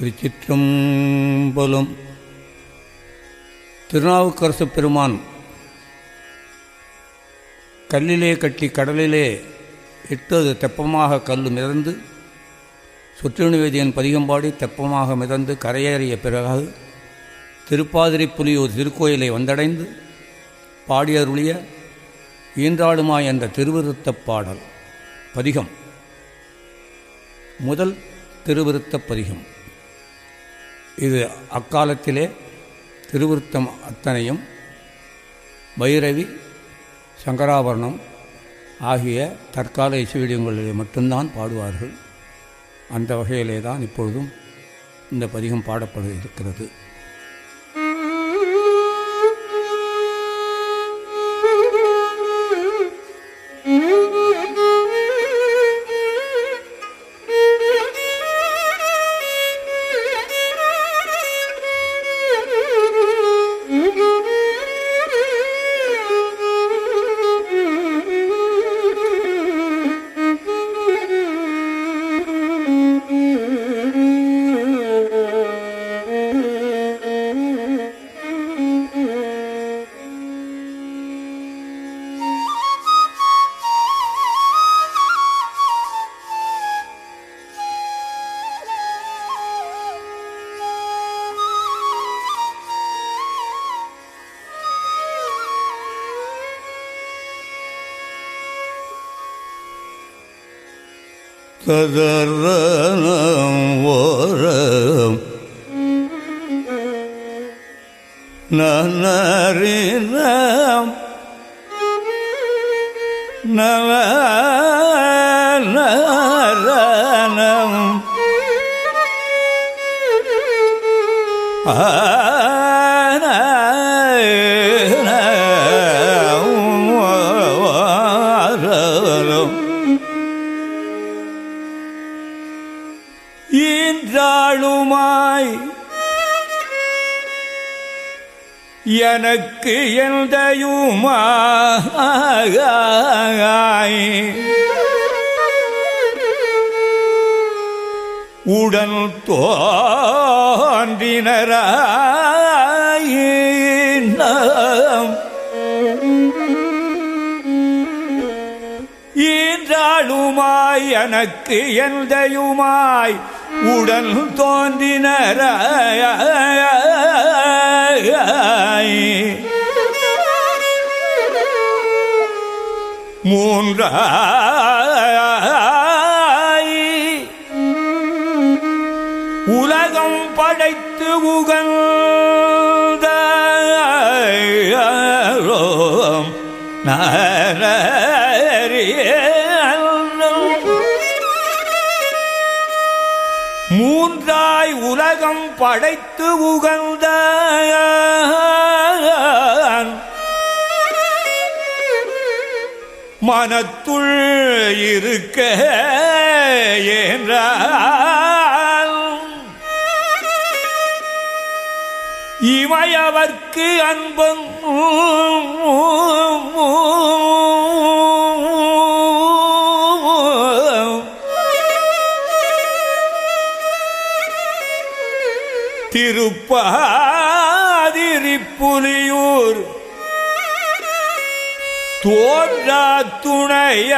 திருச்சிற்றம்பலம். திருநாவுக்கரசு பெருமான் கல்லிலே கட்டி கடலிலே இட்டது தெப்பமாக கல் மிதந்து சுற்றுநிவேதியன் பதிகம்பாடி தெப்பமாக மிதந்து கரையேறிய பிறகு திருப்பாதிரி புலியூர் திருக்கோயிலை வந்தடைந்து பாடியருளிய ஈன்றாளுமாய் என்ற திருவிருத்தப் பாடல் பதிகம். முதல் திருவிருத்தப் பதிகம். இது அக்காலத்திலே திருவிருத்தம் அத்தனையும் பைரவி சங்கராபரணம் ஆகிய தற்கால இசைவிடியங்களிலே மட்டும்தான் பாடுவார்கள். அந்த வகையிலே தான் இப்பொழுதும் இந்த பதிகம் பாடப்பட இருக்கிறது. فذرهم ورهم نهرنا نهنرهم எனக்கு எந்தையுமாய் உடன் தோன்றினராயினம் ஈன்றாளுமாய் எனக்கு எந்தையுமாய்? உடன் தோன்றினராய் மூன்றாய். உலகம் படைத்து உகந்த மூன்றாய் உலகம் படைத்து உகந்த மனத்துள் இருக்க என்றால். இமையவர்க்கு அன்பம் திருப்பாதிரிப்புலியூர் தோன்றா துணைய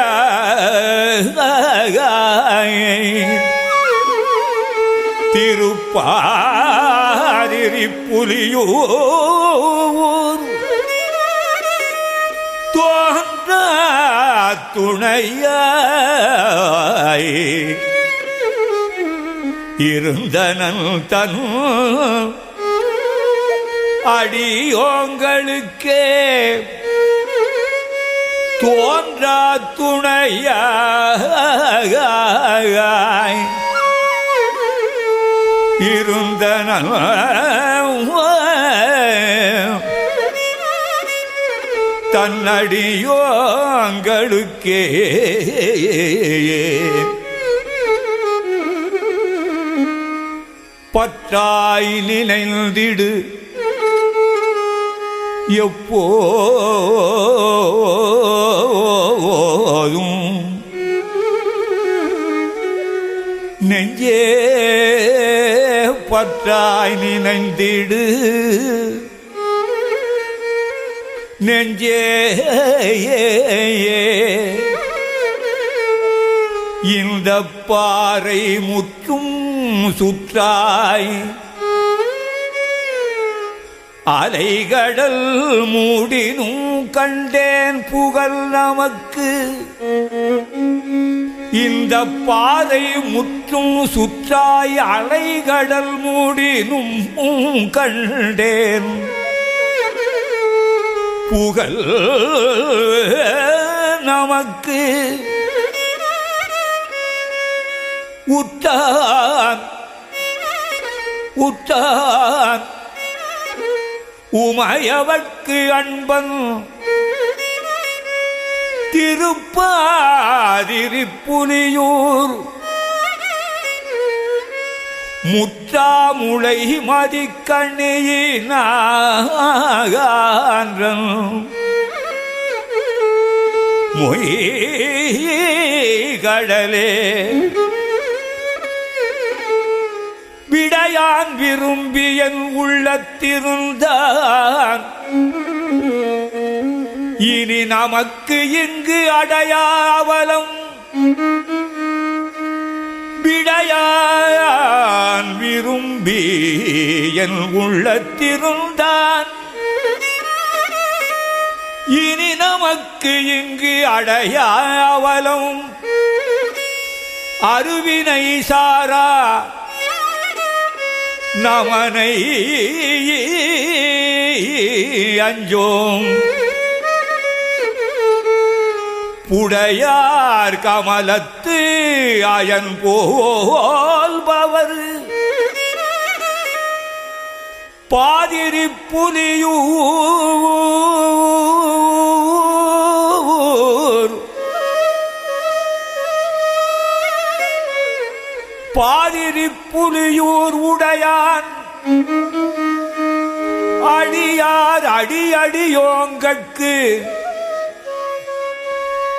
திருப்பாதிரி புலியூர் தோன்றா துணைய இருந்தனன் தன் அடியோங்களுக்கே தோன்றா துணையாய் இருந்தன தன்னடியோங்களுக்கே. பற்றாய் நினைந்திடு எப்போதும் நெஞ்சே பற்றாய் நினைந்திடு. நெஞ்சே இந்த பாறை முற்றும் சுற்றாய் அலைகடல் மூடினும் கண்டேன் புகழ் நமக்கு. இந்த பாதை முற்றும் சுற்றாய் அலைகடல் மூடினும் கண்டேன். புகழ் நமக்கு. உற்றான் உற்றான். உமையவர்க்கு அன்பன். திருப்பாதிரிப்புலியூர். முற்றாமுளை மதிக்கண்ணியினாகான்றன். மொய் கடலே விடையான் விரும்பி என் உள்ளத்திருந்தான். இனி நமக்கு இங்கு அடையாவலம். விடையான் விரும்பி என் உள்ளத்திருந்தான். இனி நமக்கு இங்கு அடையாவலம். அருவினை சாரா நமனை அஞ்சோம். புடையார் கமலத்து அயன் போல்பவர் பாதிரி புலியூர் பாதிரி புலியூர் உடையான். அடியார் அடியடியோங்கட்கு.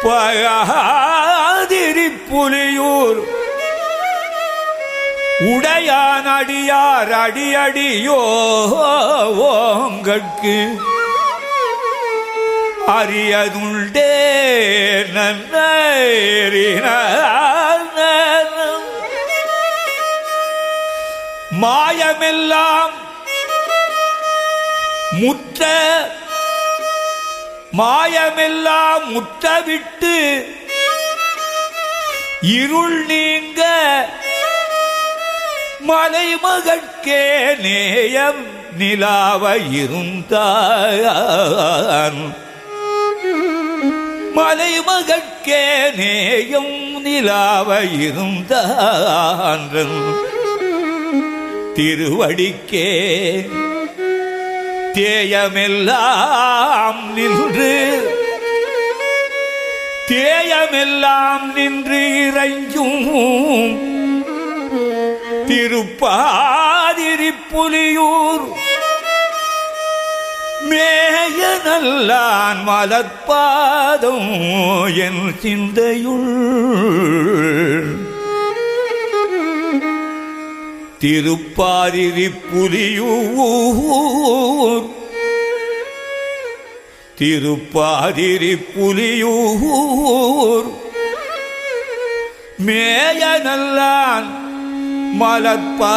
பகாதிரி புலியூர் உடையான் அடியார் அடி அடியோ ஓங்கட்கு அறியதுண்டே நன்னேறின மாயமெல்லாம் முற்ற மாயமெல்லாம் முற்றவிட்டு இருள் நீங்க மலைமகற்கே நேயம் நிலாவ இருந்தான் மலைமகற்கே நேயம் நிலாவ இருந்தான் திருவடிக்கே. தேயமெல்லாம் நின்று தேயமெல்லாம் நின்று இறைஞ்சும். திருப்பாதிரி புலியூர் மேய நல்லான் மலர்பாதம் என் சிந்தையுள். திருப்பாரிரி புலியூர். திருப்பாதிரி புலியூர். மேய நல்லான் மலர்பாதம்.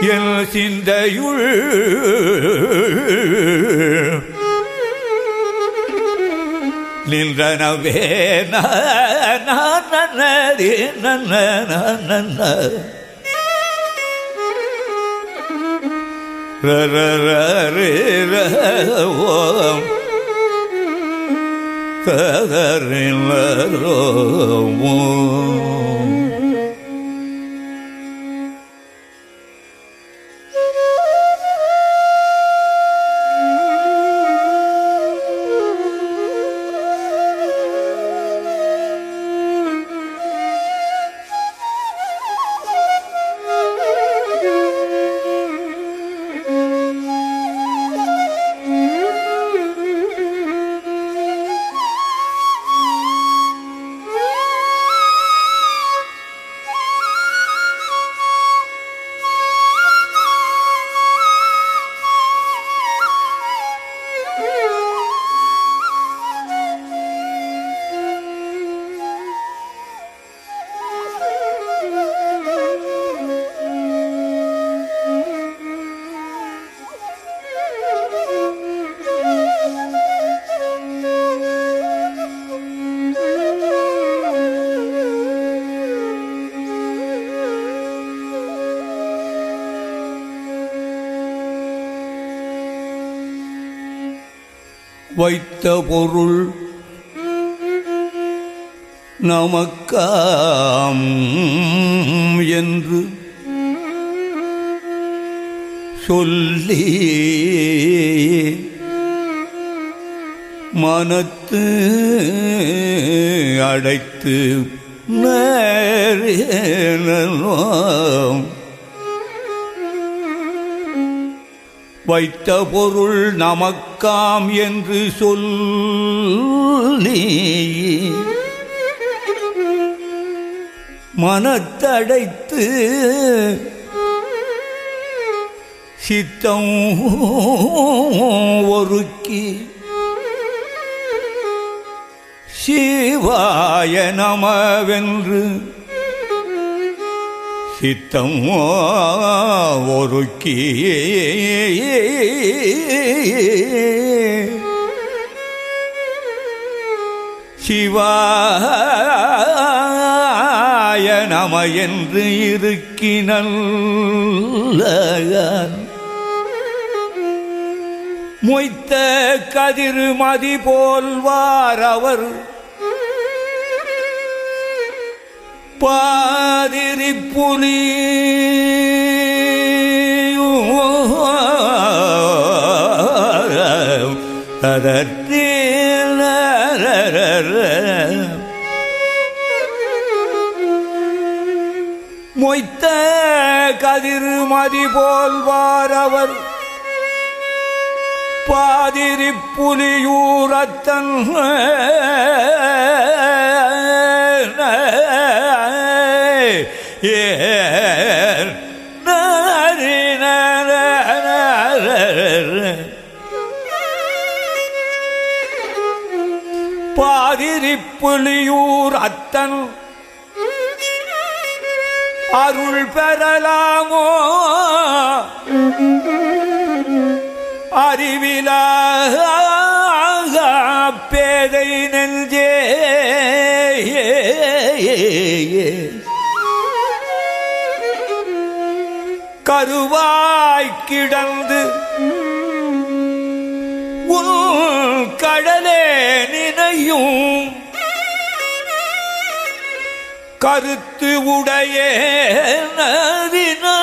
என் சிந்தையுள் நின்றனவே ஓம் தகரின் ஓம் வைத்த பொருள் நமக்காம் என்று சொல்லி மனத்து அடைத்து நேரேனோம். வைத்த பொருள் நமக்காம் என்று சொல்லி மனத்தடைத்து சித்தம் ஒருக்கி. சிவாய நமவென்று சித்தம் ஒருக்கி சிவாய நம என்று இருக்கினல். மொய்த்த கதிர் மதி போல்வார் அவர் பாதிரி புலி மொய்த்த கதிர் மதி போல்வார் அவர் பாதிரி புலியூரத்தன் பாதிரி புலியூர் அத்தன். அருள் பெறலாமோ? அறிவிலா பேதை நெஞ்சே. கருவாய் கிடந்து உன் கடலே நினையும். கருத்து உடைய நதினம்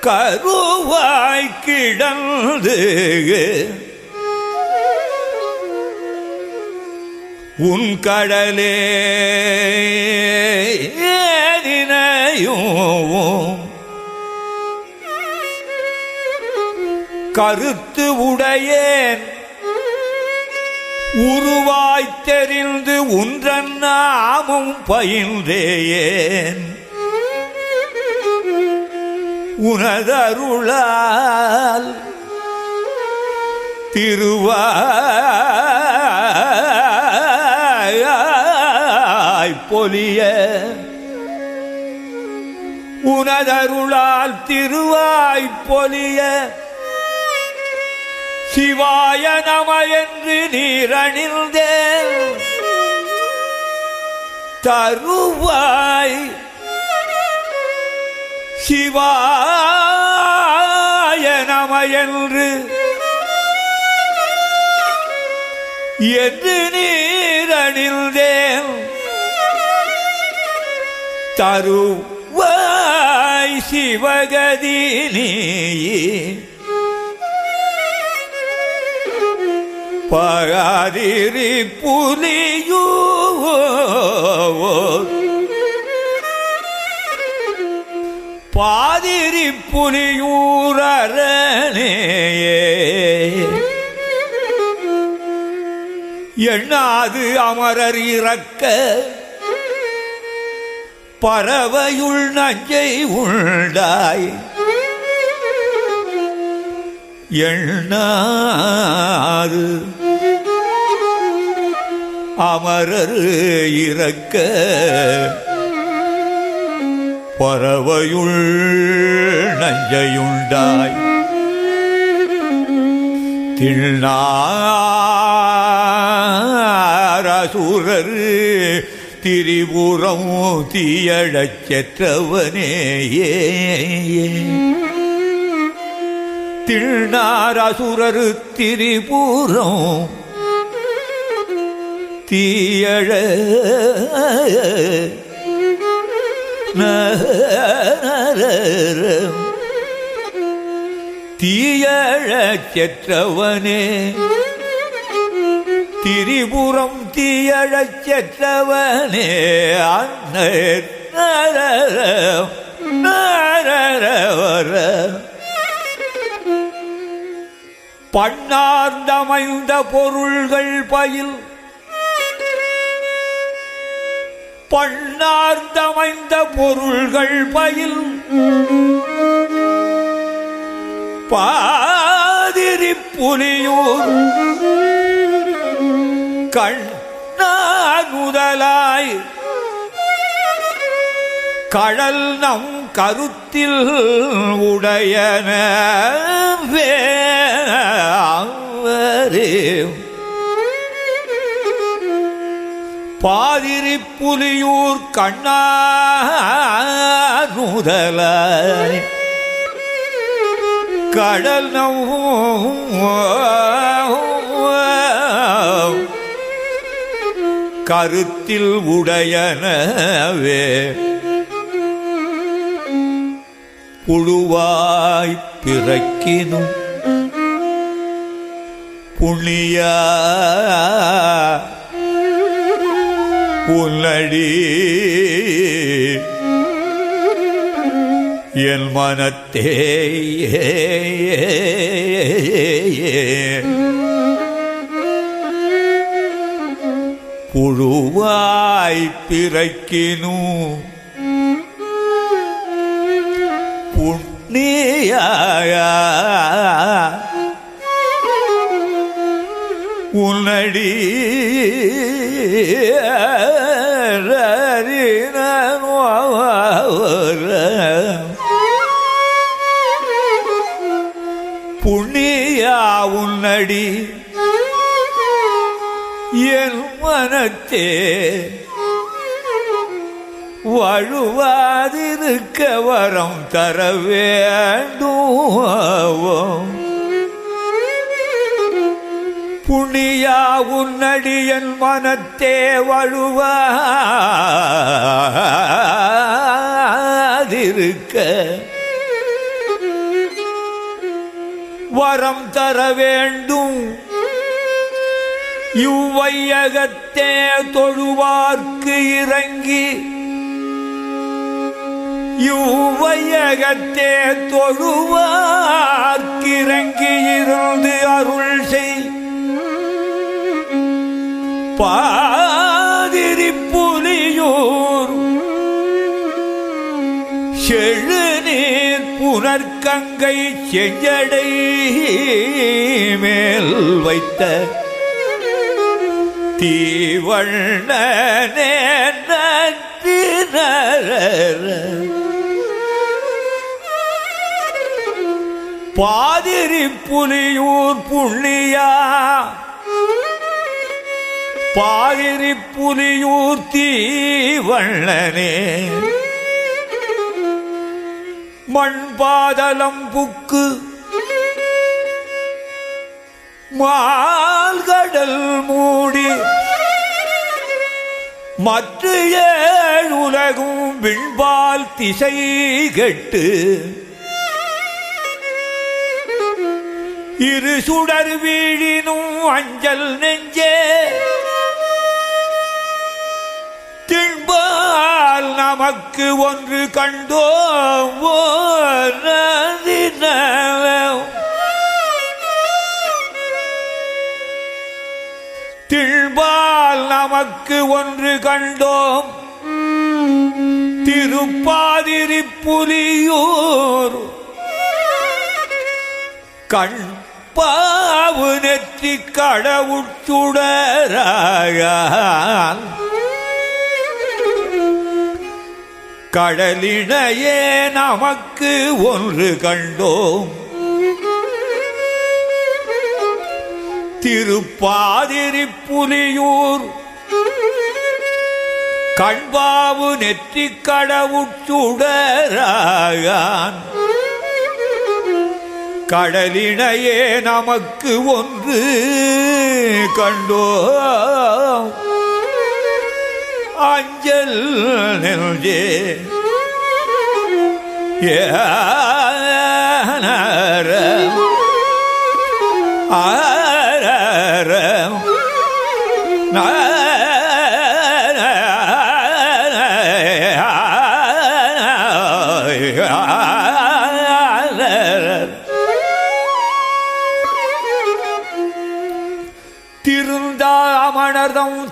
கருவாய் கிடந்து உன் கடலே ஏதினையும் கருத்து உடையேன். உருவாய் தெரிந்து உன்றன் பயின்றேன் உனதருளால் திருவா பொலிய உனதருளால் திருவாய் பொலிய சிவாய நம என்று நீரணிந்தே. தருவாய் சிவாய நம என்று என்று நீரணிந்தேன். தருவாய் சிவகதி நீ பகாதிரி புலியூ பாதிரி புலியூரனே எண்ணாது அமரர் இறக்க பறவையுள் நஞ்சை உண்டாய். எண்ணாது. அமரர் இறக்க. பறவையுள் நஞ்சையுண்டாய் திண்ணாரசூரர் திரிபுரம் தீயழச் செற்றவனே திண்ணார் திரிபுரம் தீயழ தீயழ செற்றவனே திரிபுரம் தீயழச் செற்றவனே அன்னர் பண்ணார்ந்தமைந்த பொருள்கள் பயில் பண்ணார்ந்தமைந்த பொருள்கள் பயில் பாதிரி புலியூர் கண் கண்ணானுதலாய் கடல் நம் கருத்தில் உடையனவே பாதிரி புலியூர் கண்ணானுதலாய் கடல் நம் கருத்தில் உடையனவே. புழுவாய் பிறக்கினும் புண்ணிய புல்லடி. என் மனத்தே புழுவாய் பிறக்கினு. புண்ணிய உன்னடி புண்ணியா உன்னடி. என் மனத்தே. வழுவாதிருக்க வரம் தர வேண்டும் புனியா உன்னடியன் மனத்தே வழுவாதிருக்க. வரம் தர வேண்டும். இவ்வையகத்தே தொழுவார்க்கு இறங்கி இவ்வையகத்தே தொழுவார்க்கிறங்கி இருந்து அருள் செய். பாதிரி புலியூர் செழு நீர் புனர்கங்கை செஞ்சடை மேல் வைத்த தீவண்ணனே பாதிரி புலியூர் புள்ளியா பாதிரி புலியூர் தீவண்ணனே மண்பாதலம் புக்கு மால்கடல் மூடி மற்ற ஏழுலகும் விண்பால் திசை கெட்டு. இரு சுடர் வீழினும் அஞ்சல் நெஞ்சே. திண்பால் நமக்கு ஒன்று கண்டோம் ஓ நமக்கு ஒன்று கண்டோம். திருப்பாதிரி புலியூர் கண் பாவு நெற்றி கடவுச்சுடராக கடலினையே நமக்கு ஒன்று கண்டோம். திருப்பாதிரி புலியூர் கண்பாவு நெற்றி கடவுச்சுடராயான் கடலினையே நமக்கு ஒன்று கண்டோ. அஞ்சல் நெஞ்சே. ஏ ஆ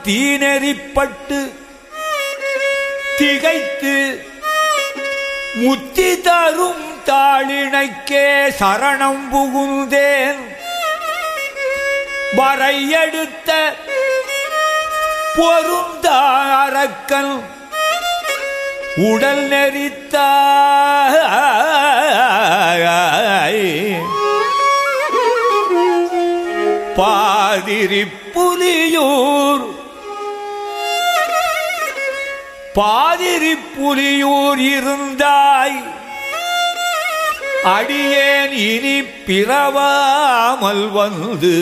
தீநெறிப்பட்டு திகைத்து முத்தி தரும் தாளினைக்கே சரணம் புகுந்தேன். வரையெடுத்த பொருந்த அரக்கன் உடல் நெறித்த பாதிரி புலியூர் பாதிரி புலியூர் இருந்தாய். அடியேன் இனி பிறவாமல் வந்து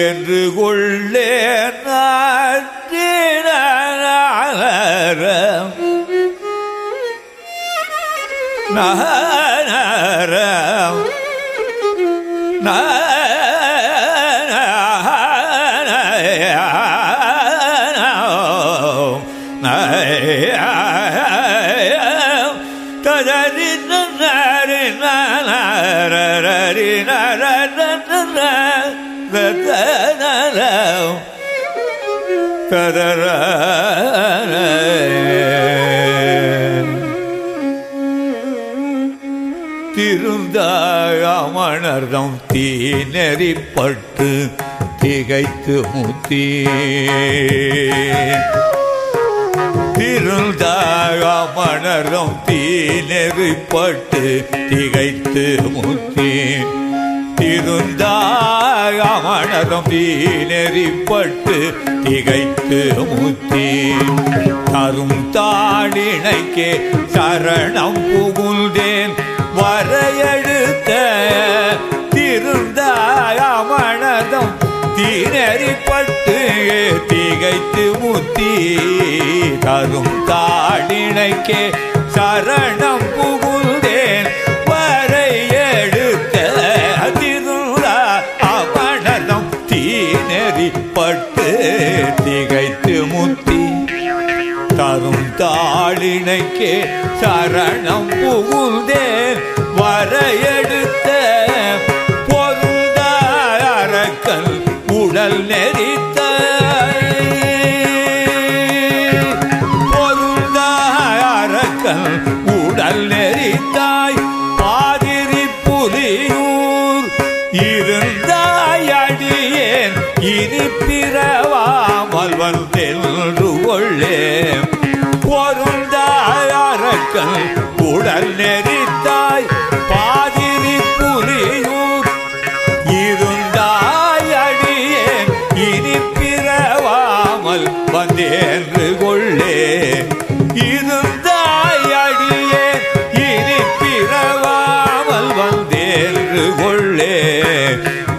என்று கொள்ளே நரம் ததரி ததர திருந்தாமணர்தம் தீநெறிப்பட்டு திகைத்து முத்தி திருந்தாமணர்தம் தீநெறிப்பட்டு திகைத்து முத்தி திருந்தாமணர்தம் தீநெறிப்பட்டு திகைத்து முத்தி. தரும் தாளினைக்கே சரணம் புகுந்தேன். வரையெழுத்த திருந்தாய். திருந்தாமணதம் தீனறிப்பட்டு திகைத்து முத்தி. தரும் தாளினைக்கே சரணம் புகு தாளினைக்கே சரணம் புகுந்தேன். உடல் நெறித்தாய் பாதிரி புரியூர். இருந்தாய் அடியேன் இனி பிறவாமல் வந்தேன்று கொள்ளே. இருந்தாய் அடியேன் இனி பிறவாமல் வந்தேன்று கொள்ளே.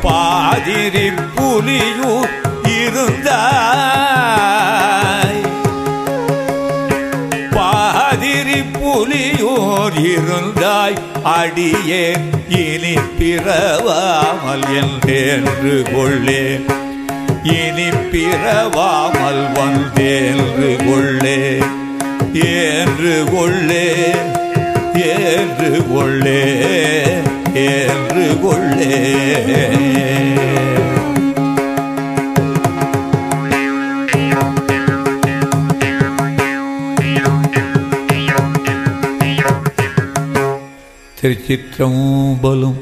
பாதிரி புலியூர் இருந்தாய் இருந்தாய் அடியே இனி பிறவாமல் என்று கொள்ளே இனி பிறவாமல் வந்தேன்று கொள்ளே என்று கொள்ளே என்று கொள்ளே என்று கொள்ளே திருச்சிற்றம்பலம்